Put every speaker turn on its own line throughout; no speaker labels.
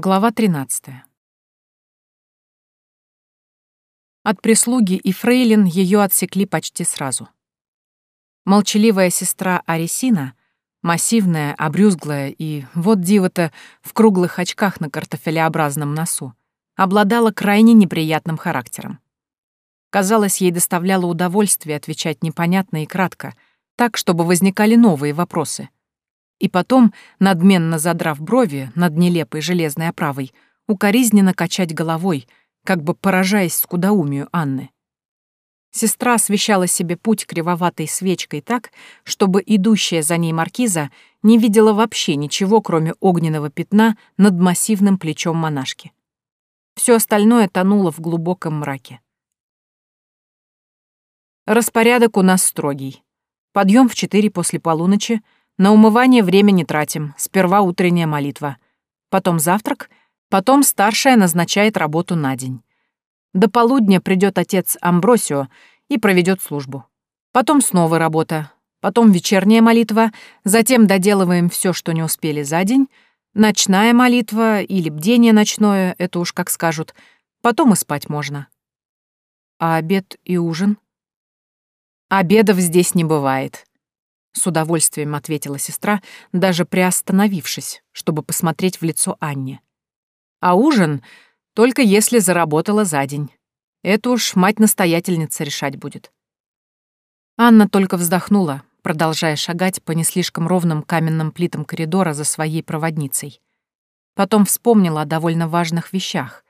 Глава 13. От прислуги и фрейлин ее отсекли почти сразу. Молчаливая сестра Арисина, массивная, обрюзглая и, вот диво-то, в круглых очках на картофелеобразном носу, обладала крайне неприятным характером. Казалось, ей доставляло удовольствие отвечать непонятно и кратко, так, чтобы возникали новые вопросы — и потом, надменно задрав брови над нелепой железной оправой, укоризненно качать головой, как бы поражаясь скудоумию Анны. Сестра освещала себе путь кривоватой свечкой так, чтобы идущая за ней маркиза не видела вообще ничего, кроме огненного пятна над массивным плечом монашки. Все остальное тонуло в глубоком мраке. Распорядок у нас строгий. Подъем в четыре после полуночи — на умывание время не тратим, сперва утренняя молитва. Потом завтрак, потом старшая назначает работу на день. До полудня придет отец Амбросио и проведет службу. Потом снова работа, потом вечерняя молитва, затем доделываем все, что не успели за день, ночная молитва или бдение ночное, это уж как скажут, потом и спать можно. А обед и ужин? Обедов здесь не бывает. С удовольствием ответила сестра, даже приостановившись, чтобы посмотреть в лицо Анне. А ужин только если заработала за день. Это уж мать-настоятельница решать будет. Анна только вздохнула, продолжая шагать по не слишком ровным каменным плитам коридора за своей проводницей. Потом вспомнила о довольно важных вещах.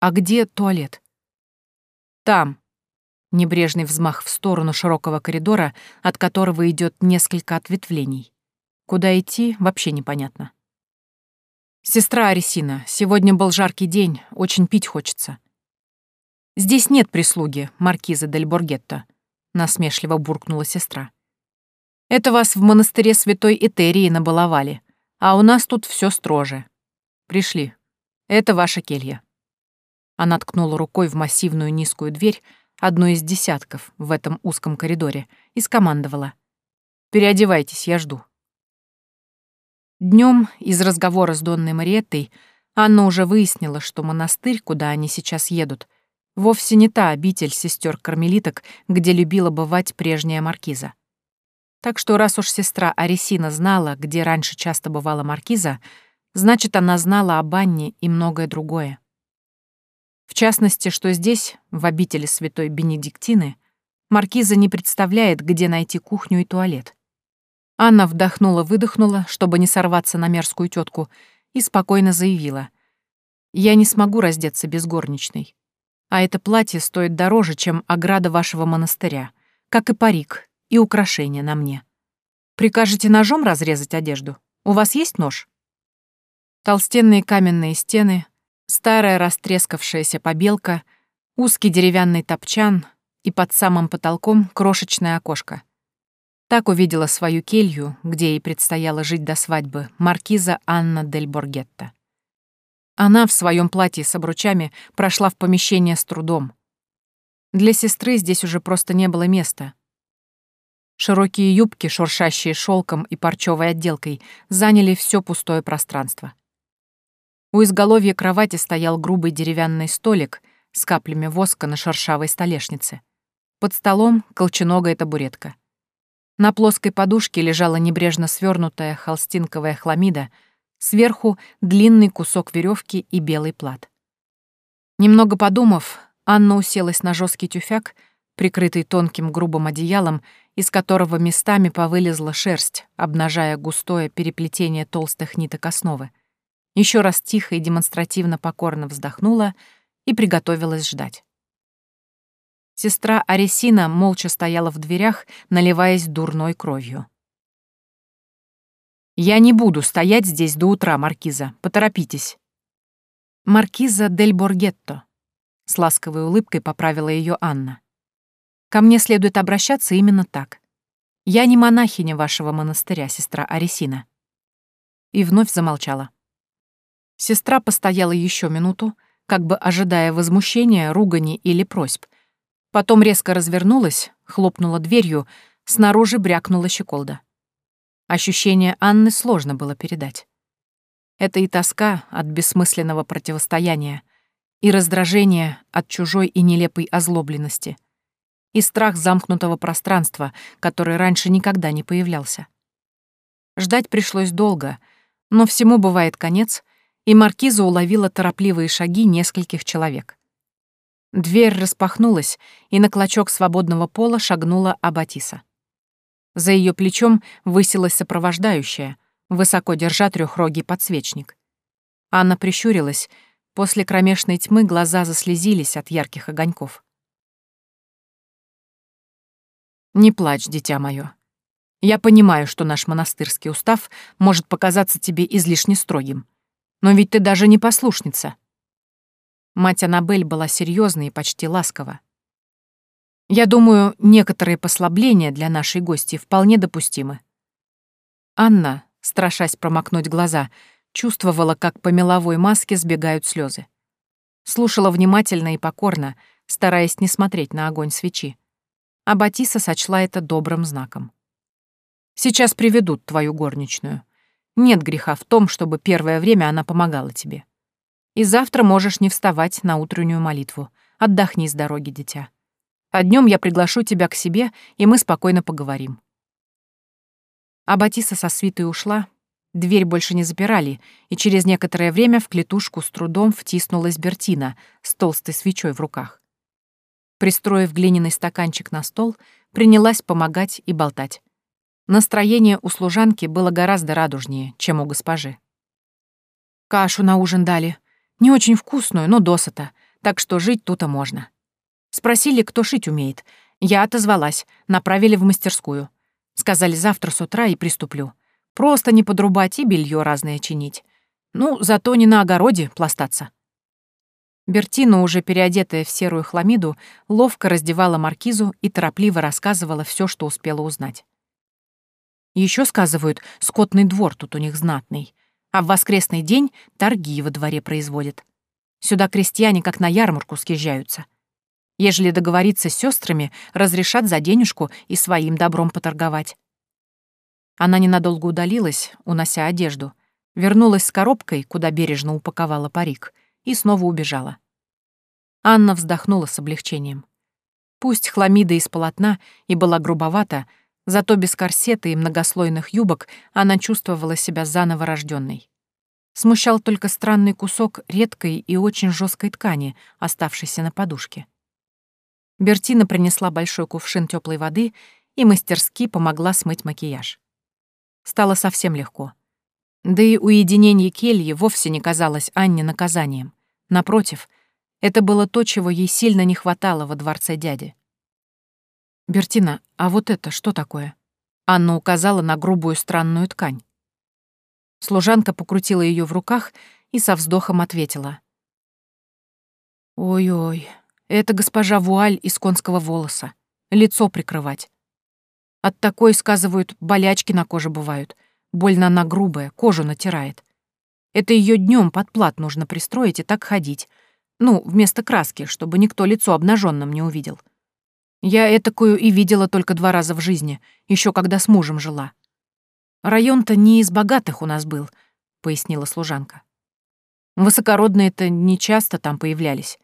А где туалет? Там, Небрежный взмах в сторону широкого коридора, от которого идет несколько ответвлений. Куда идти, вообще непонятно. «Сестра Арисина, сегодня был жаркий день, очень пить хочется». «Здесь нет прислуги, маркиза Дель Боргетто», — насмешливо буркнула сестра. «Это вас в монастыре святой Этерии набаловали, а у нас тут все строже. Пришли. Это ваша келья». Она ткнула рукой в массивную низкую дверь, одну из десятков в этом узком коридоре, и скомандовала. «Переодевайтесь, я жду». Днем из разговора с Донной Мариеттой Анна уже выяснила, что монастырь, куда они сейчас едут, вовсе не та обитель сестер кармелиток, где любила бывать прежняя маркиза. Так что раз уж сестра Арисина знала, где раньше часто бывала маркиза, значит, она знала об Анне и многое другое. В частности, что здесь, в обители святой Бенедиктины, маркиза не представляет, где найти кухню и туалет. Анна вдохнула-выдохнула, чтобы не сорваться на мерзкую тетку, и спокойно заявила. «Я не смогу раздеться без горничной. А это платье стоит дороже, чем ограда вашего монастыря, как и парик, и украшения на мне. Прикажете ножом разрезать одежду? У вас есть нож?» Толстенные каменные стены, Старая растрескавшаяся побелка, узкий деревянный топчан и под самым потолком крошечное окошко. Так увидела свою келью, где ей предстояло жить до свадьбы, маркиза Анна дель Боргетта. Она в своем платье с обручами прошла в помещение с трудом. Для сестры здесь уже просто не было места. Широкие юбки, шуршащие шелком и парчевой отделкой, заняли все пустое пространство. У изголовья кровати стоял грубый деревянный столик с каплями воска на шершавой столешнице. Под столом — колченогая табуретка. На плоской подушке лежала небрежно свернутая холстинковая хламида, сверху — длинный кусок веревки и белый плат. Немного подумав, Анна уселась на жесткий тюфяк, прикрытый тонким грубым одеялом, из которого местами повылезла шерсть, обнажая густое переплетение толстых ниток основы еще раз тихо и демонстративно покорно вздохнула и приготовилась ждать. Сестра Аресина молча стояла в дверях, наливаясь дурной кровью. «Я не буду стоять здесь до утра, Маркиза. Поторопитесь». «Маркиза дель Боргетто», — с ласковой улыбкой поправила ее Анна. «Ко мне следует обращаться именно так. Я не монахиня вашего монастыря, сестра Аресина». И вновь замолчала. Сестра постояла еще минуту, как бы ожидая возмущения, ругани или просьб. Потом резко развернулась, хлопнула дверью, снаружи брякнула щеколда. Ощущение Анны сложно было передать. Это и тоска от бессмысленного противостояния, и раздражение от чужой и нелепой озлобленности, и страх замкнутого пространства, который раньше никогда не появлялся. Ждать пришлось долго, но всему бывает конец, и маркиза уловила торопливые шаги нескольких человек. Дверь распахнулась, и на клочок свободного пола шагнула Абатиса. За ее плечом высилась сопровождающая, высоко держа трехрогий подсвечник. Анна прищурилась, после кромешной тьмы глаза заслезились от ярких огоньков. «Не плачь, дитя мое. Я понимаю, что наш монастырский устав может показаться тебе излишне строгим. Но ведь ты даже не послушница». Мать Аннабель была серьезна и почти ласкова. Я думаю, некоторые послабления для нашей гости вполне допустимы. Анна, страшась промокнуть глаза, чувствовала, как по меловой маске сбегают слезы. Слушала внимательно и покорно, стараясь не смотреть на огонь свечи. А Батиса сочла это добрым знаком. «Сейчас приведут твою горничную. Нет греха в том, чтобы первое время она помогала тебе. И завтра можешь не вставать на утреннюю молитву. Отдохни с дороги, дитя. А днем я приглашу тебя к себе, и мы спокойно поговорим». А Батиса со свитой ушла, дверь больше не запирали, и через некоторое время в клетушку с трудом втиснулась Бертина с толстой свечой в руках. Пристроив глиняный стаканчик на стол, принялась помогать и болтать. Настроение у служанки было гораздо радужнее, чем у госпожи. «Кашу на ужин дали», не очень вкусную, но досыта, так что жить тут-то можно. Спросили, кто шить умеет. Я отозвалась, направили в мастерскую. Сказали, завтра с утра и приступлю. Просто не подрубать и белье разное чинить. Ну, зато не на огороде пластаться. Бертина, уже переодетая в серую хламиду, ловко раздевала маркизу и торопливо рассказывала все, что успела узнать. Еще сказывают, скотный двор тут у них знатный а в воскресный день торги во дворе производят. Сюда крестьяне как на ярмарку съезжаются. Ежели договориться с сестрами, разрешат за денежку и своим добром поторговать. Она ненадолго удалилась, унося одежду, вернулась с коробкой, куда бережно упаковала парик, и снова убежала. Анна вздохнула с облегчением. Пусть хламида из полотна и была грубовата, Зато без корсета и многослойных юбок она чувствовала себя заново рожденной. Смущал только странный кусок редкой и очень жесткой ткани, оставшейся на подушке. Бертина принесла большой кувшин теплой воды и мастерски помогла смыть макияж. Стало совсем легко. Да и уединение кельи вовсе не казалось Анне наказанием. Напротив, это было то, чего ей сильно не хватало во дворце дяди. «Бертина, а вот это что такое?» Анна указала на грубую странную ткань. Служанка покрутила ее в руках и со вздохом ответила. «Ой-ой, это госпожа вуаль из конского волоса. Лицо прикрывать. От такой, сказывают, болячки на коже бывают. Больно она грубая, кожу натирает. Это ее днем под плат нужно пристроить и так ходить. Ну, вместо краски, чтобы никто лицо обнаженным не увидел. Я этакую и видела только два раза в жизни, еще когда с мужем жила. Район-то не из богатых у нас был, пояснила служанка. Высокородные-то не часто там появлялись.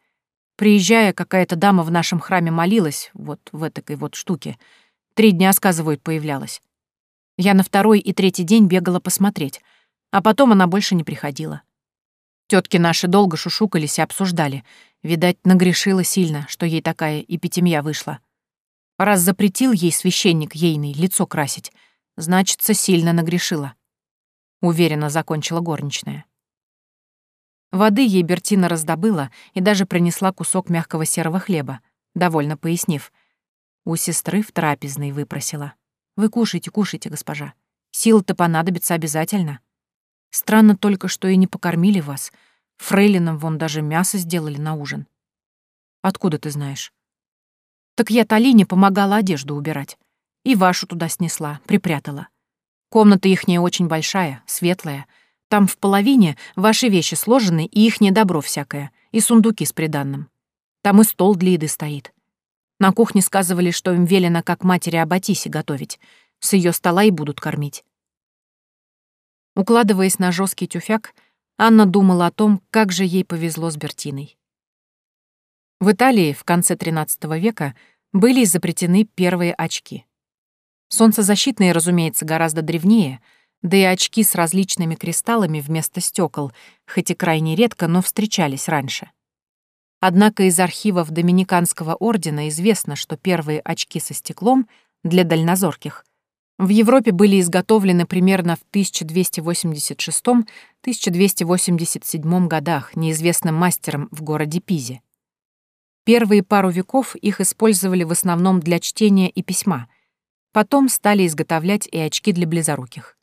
Приезжая, какая-то дама в нашем храме молилась, вот в этой вот штуке. Три дня, сказывают, появлялась. Я на второй и третий день бегала посмотреть, а потом она больше не приходила. Тетки наши долго шушукались и обсуждали. Видать, нагрешила сильно, что ей такая эпитемия вышла. Раз запретил ей священник ейный лицо красить, значится, сильно нагрешила. Уверенно закончила горничная. Воды ей Бертина раздобыла и даже принесла кусок мягкого серого хлеба, довольно пояснив. У сестры в трапезной выпросила. «Вы кушайте, кушайте, госпожа. Сил-то понадобится обязательно». Странно только, что и не покормили вас. Фрейлинам вон даже мясо сделали на ужин. Откуда ты знаешь? Так я Талине помогала одежду убирать. И вашу туда снесла, припрятала. Комната ихняя очень большая, светлая. Там в половине ваши вещи сложены и ихнее добро всякое, и сундуки с приданным. Там и стол для еды стоит. На кухне сказывали, что им велено как матери Абатисе готовить. С ее стола и будут кормить. Укладываясь на жесткий тюфяк, Анна думала о том, как же ей повезло с Бертиной. В Италии в конце XIII века были изобретены первые очки. Солнцезащитные, разумеется, гораздо древнее, да и очки с различными кристаллами вместо стекол, хоть и крайне редко, но встречались раньше. Однако из архивов Доминиканского ордена известно, что первые очки со стеклом для дальнозорких в Европе были изготовлены примерно в 1286-1287 годах неизвестным мастером в городе Пизе. Первые пару веков их использовали в основном для чтения и письма, потом стали изготовлять и очки для близоруких.